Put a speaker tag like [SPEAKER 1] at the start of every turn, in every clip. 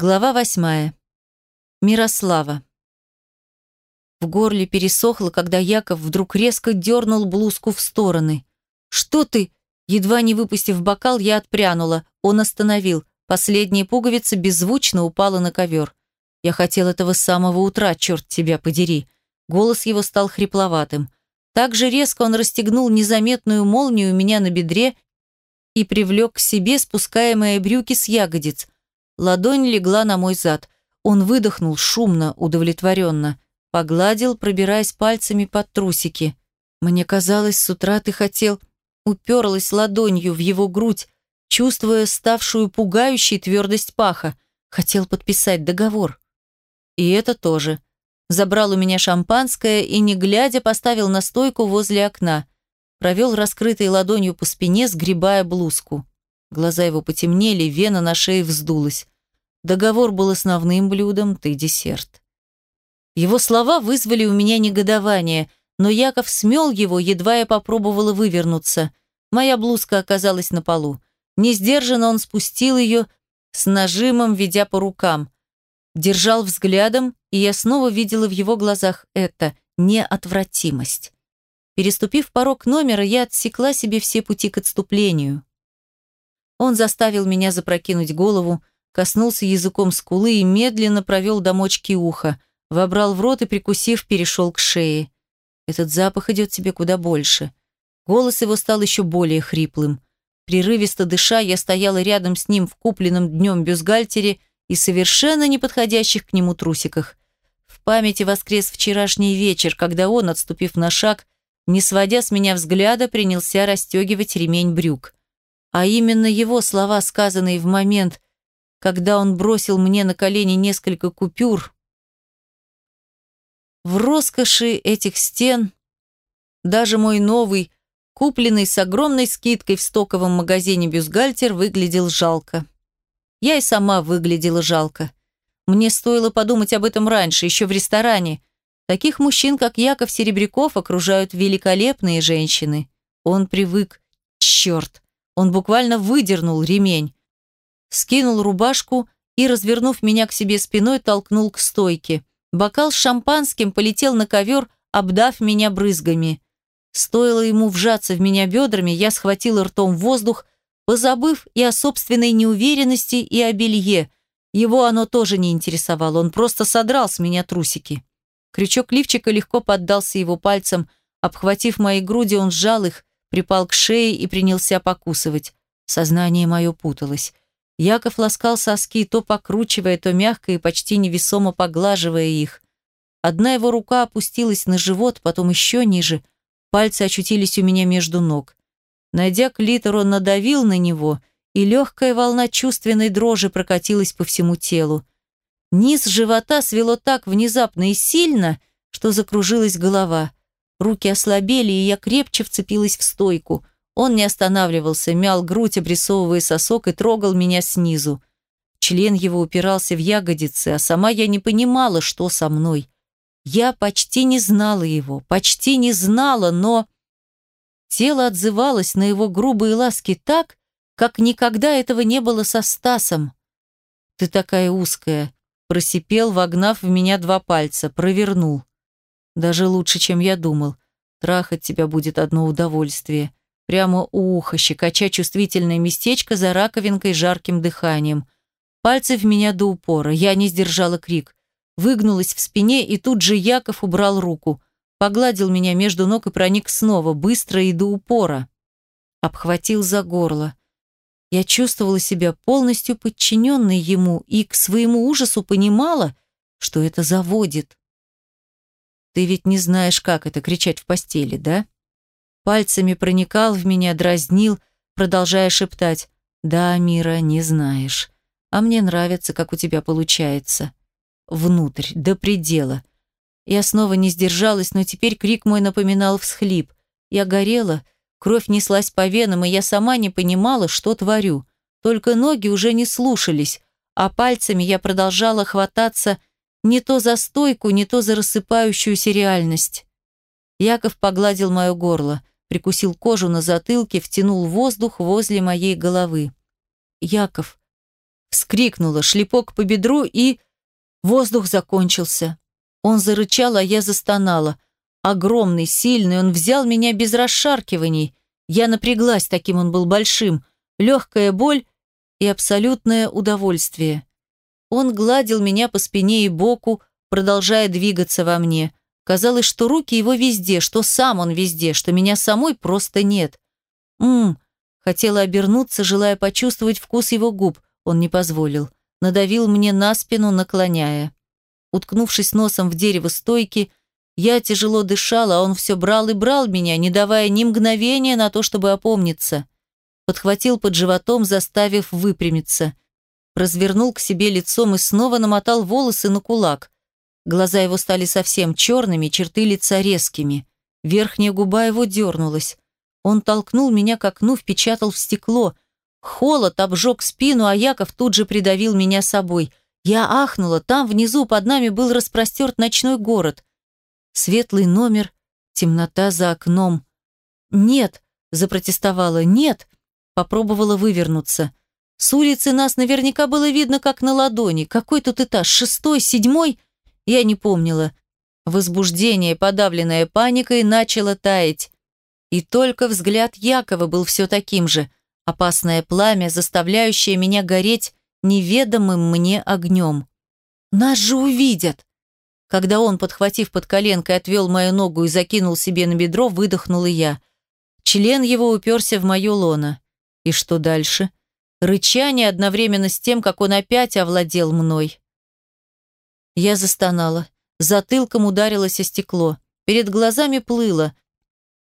[SPEAKER 1] Глава восьмая. Мирослава. В горле пересохло, когда Яков вдруг резко дернул блузку в стороны. «Что ты?» Едва не выпустив бокал, я отпрянула. Он остановил. Последняя пуговица беззвучно упала на ковер. Я хотел этого с самого утра, черт тебя подери. Голос его стал хрипловатым. Так же резко он расстегнул незаметную молнию у меня на бедре и привлек к себе спускаемые брюки с ягодиц. Ладонь легла на мой зад. Он выдохнул шумно, удовлетворенно. Погладил, пробираясь пальцами под трусики. «Мне казалось, с утра ты хотел...» Уперлась ладонью в его грудь, чувствуя ставшую пугающей твердость паха. Хотел подписать договор. И это тоже. Забрал у меня шампанское и, не глядя, поставил на стойку возле окна. Провел раскрытой ладонью по спине, сгребая блузку. Глаза его потемнели, вена на шее вздулась. Договор был основным блюдом, ты десерт. Его слова вызвали у меня негодование, но Яков смел его, едва я попробовала вывернуться. Моя блузка оказалась на полу. Несдержанно он спустил ее, с нажимом ведя по рукам. Держал взглядом, и я снова видела в его глазах это неотвратимость. Переступив порог номера, я отсекла себе все пути к отступлению. Он заставил меня запрокинуть голову, коснулся языком скулы и медленно провел до мочки уха, вобрал в рот и, прикусив, перешел к шее. Этот запах идет тебе куда больше. Голос его стал еще более хриплым. Прерывисто дыша, я стояла рядом с ним в купленном днем бюстгальтере и совершенно неподходящих к нему трусиках. В памяти воскрес вчерашний вечер, когда он, отступив на шаг, не сводя с меня взгляда, принялся расстегивать ремень брюк. А именно его слова, сказанные в момент, когда он бросил мне на колени несколько купюр. В роскоши этих стен даже мой новый, купленный с огромной скидкой в стоковом магазине бюстгальтер, выглядел жалко. Я и сама выглядела жалко. Мне стоило подумать об этом раньше, еще в ресторане. Таких мужчин, как Яков Серебряков, окружают великолепные женщины. Он привык. Черт! Он буквально выдернул ремень скинул рубашку и, развернув меня к себе спиной, толкнул к стойке. Бокал с шампанским полетел на ковер, обдав меня брызгами. Стоило ему вжаться в меня бедрами, я схватила ртом воздух, позабыв и о собственной неуверенности, и о белье. Его оно тоже не интересовало, он просто содрал с меня трусики. Крючок лифчика легко поддался его пальцам, обхватив мои груди, он сжал их, припал к шее и принялся покусывать. Сознание мое путалось. Яков ласкал соски, то покручивая, то мягко и почти невесомо поглаживая их. Одна его рука опустилась на живот, потом еще ниже. Пальцы очутились у меня между ног. Найдя клитор, он надавил на него, и легкая волна чувственной дрожи прокатилась по всему телу. Низ живота свело так внезапно и сильно, что закружилась голова. Руки ослабели, и я крепче вцепилась в стойку – он не останавливался, мял грудь, обрисовывая сосок и трогал меня снизу. Член его упирался в ягодицы, а сама я не понимала, что со мной. Я почти не знала его, почти не знала, но... Тело отзывалось на его грубые ласки так, как никогда этого не было со Стасом. «Ты такая узкая», — просипел, вогнав в меня два пальца, провернул. «Даже лучше, чем я думал. Трахать тебя будет одно удовольствие прямо у уха, щекоча чувствительное местечко за раковинкой жарким дыханием. Пальцы в меня до упора, я не сдержала крик. Выгнулась в спине, и тут же Яков убрал руку. Погладил меня между ног и проник снова, быстро и до упора. Обхватил за горло. Я чувствовала себя полностью подчиненной ему и к своему ужасу понимала, что это заводит. «Ты ведь не знаешь, как это кричать в постели, да?» Пальцами проникал в меня, дразнил, продолжая шептать. «Да, Мира, не знаешь. А мне нравится, как у тебя получается. Внутрь, до предела». Я снова не сдержалась, но теперь крик мой напоминал всхлип. Я горела, кровь неслась по венам, и я сама не понимала, что творю. Только ноги уже не слушались, а пальцами я продолжала хвататься не то за стойку, не то за рассыпающуюся реальность. Яков погладил мое горло прикусил кожу на затылке, втянул воздух возле моей головы. «Яков, Вскрикнула, шлепок по бедру и... Воздух закончился. Он зарычал, а я застонала. Огромный, сильный, он взял меня без расшаркиваний. Я напряглась, таким он был большим. Легкая боль и абсолютное удовольствие. Он гладил меня по спине и боку, продолжая двигаться во мне. Казалось, что руки его везде, что сам он везде, что меня самой просто нет. Мм, хотела обернуться, желая почувствовать вкус его губ. Он не позволил. Надавил мне на спину, наклоняя. Уткнувшись носом в дерево стойки, я тяжело дышала, а он все брал и брал меня, не давая ни мгновения на то, чтобы опомниться. Подхватил под животом, заставив выпрямиться. Развернул к себе лицом и снова намотал волосы на кулак. Глаза его стали совсем черными, черты лица резкими. Верхняя губа его дернулась. Он толкнул меня к окну, впечатал в стекло. Холод обжег спину, а Яков тут же придавил меня собой. Я ахнула, там внизу под нами был распростерт ночной город. Светлый номер, темнота за окном. «Нет», – запротестовала, «нет», попробовала вывернуться. С улицы нас наверняка было видно, как на ладони. Какой тут этаж? Шестой, седьмой? Я не помнила. Возбуждение, подавленное паникой, начало таять. И только взгляд Якова был все таким же. Опасное пламя, заставляющее меня гореть неведомым мне огнем. «Нас же увидят!» Когда он, подхватив под коленкой, отвел мою ногу и закинул себе на бедро, выдохнула я. Член его уперся в мое лоно. И что дальше? Рычание одновременно с тем, как он опять овладел мной. Я застонала. Затылком ударилось о стекло. Перед глазами плыло.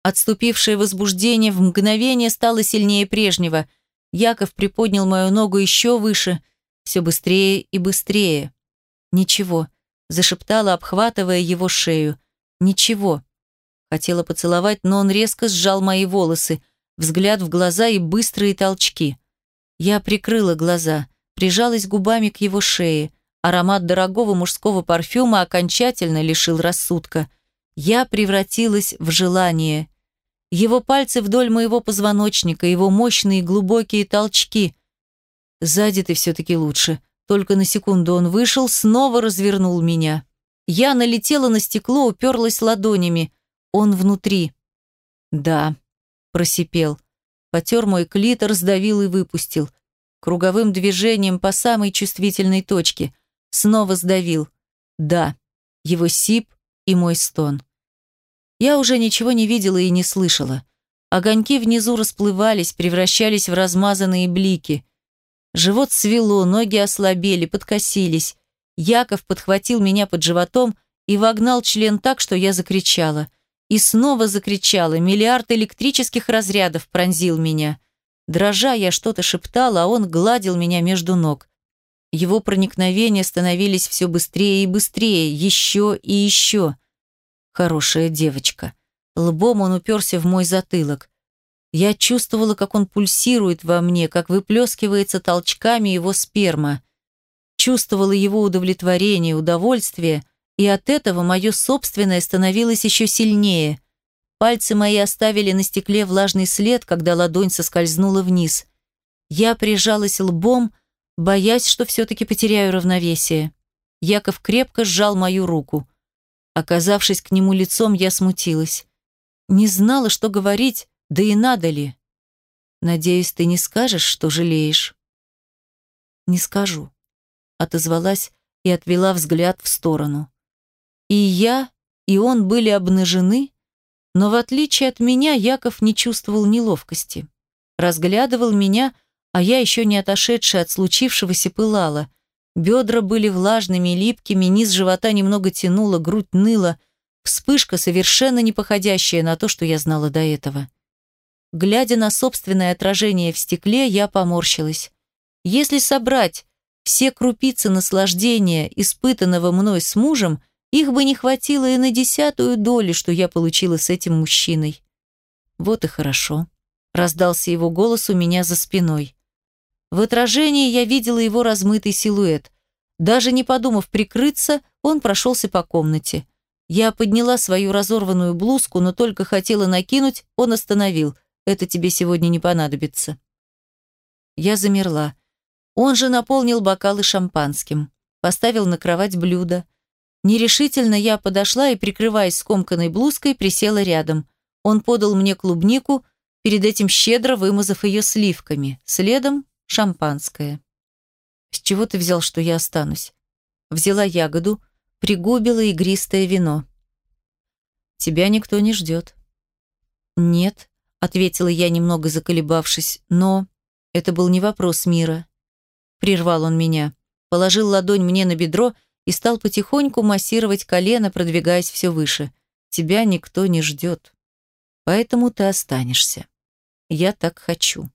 [SPEAKER 1] Отступившее возбуждение в мгновение стало сильнее прежнего. Яков приподнял мою ногу еще выше, все быстрее и быстрее. «Ничего», – зашептала, обхватывая его шею. «Ничего». Хотела поцеловать, но он резко сжал мои волосы, взгляд в глаза и быстрые толчки. Я прикрыла глаза, прижалась губами к его шее. Аромат дорогого мужского парфюма окончательно лишил рассудка. Я превратилась в желание. Его пальцы вдоль моего позвоночника, его мощные глубокие толчки. Сзади ты все-таки лучше. Только на секунду он вышел, снова развернул меня. Я налетела на стекло, уперлась ладонями. Он внутри. «Да», – просипел. Потер мой клитор, сдавил и выпустил. Круговым движением по самой чувствительной точке – Снова сдавил. Да, его сип и мой стон. Я уже ничего не видела и не слышала. Огоньки внизу расплывались, превращались в размазанные блики. Живот свело, ноги ослабели, подкосились. Яков подхватил меня под животом и вогнал член так, что я закричала. И снова закричала, миллиард электрических разрядов пронзил меня. Дрожа, я что-то шептала, а он гладил меня между ног. Его проникновения становились все быстрее и быстрее, еще и еще. Хорошая девочка. Лбом он уперся в мой затылок. Я чувствовала, как он пульсирует во мне, как выплескивается толчками его сперма. Чувствовала его удовлетворение, удовольствие, и от этого мое собственное становилось еще сильнее. Пальцы мои оставили на стекле влажный след, когда ладонь соскользнула вниз. Я прижалась лбом, боясь, что все-таки потеряю равновесие. Яков крепко сжал мою руку. Оказавшись к нему лицом, я смутилась. Не знала, что говорить, да и надо ли. Надеюсь, ты не скажешь, что жалеешь. Не скажу. Отозвалась и отвела взгляд в сторону. И я, и он были обнажены, но в отличие от меня Яков не чувствовал неловкости. Разглядывал меня, а я еще не отошедшая от случившегося пылала. Бедра были влажными и липкими, низ живота немного тянуло, грудь ныла. Вспышка, совершенно не походящая на то, что я знала до этого. Глядя на собственное отражение в стекле, я поморщилась. Если собрать все крупицы наслаждения, испытанного мной с мужем, их бы не хватило и на десятую долю, что я получила с этим мужчиной. Вот и хорошо. Раздался его голос у меня за спиной. В отражении я видела его размытый силуэт. Даже не подумав прикрыться, он прошелся по комнате. Я подняла свою разорванную блузку, но только хотела накинуть, он остановил. «Это тебе сегодня не понадобится». Я замерла. Он же наполнил бокалы шампанским, поставил на кровать блюдо. Нерешительно я подошла и, прикрываясь скомканной блузкой, присела рядом. Он подал мне клубнику, перед этим щедро вымазав ее сливками, следом шампанское. «С чего ты взял, что я останусь?» Взяла ягоду, пригубила игристое вино. «Тебя никто не ждет». «Нет», — ответила я, немного заколебавшись, «но...» Это был не вопрос мира. Прервал он меня, положил ладонь мне на бедро и стал потихоньку массировать колено, продвигаясь все выше. «Тебя никто не ждет. Поэтому ты останешься. Я так хочу».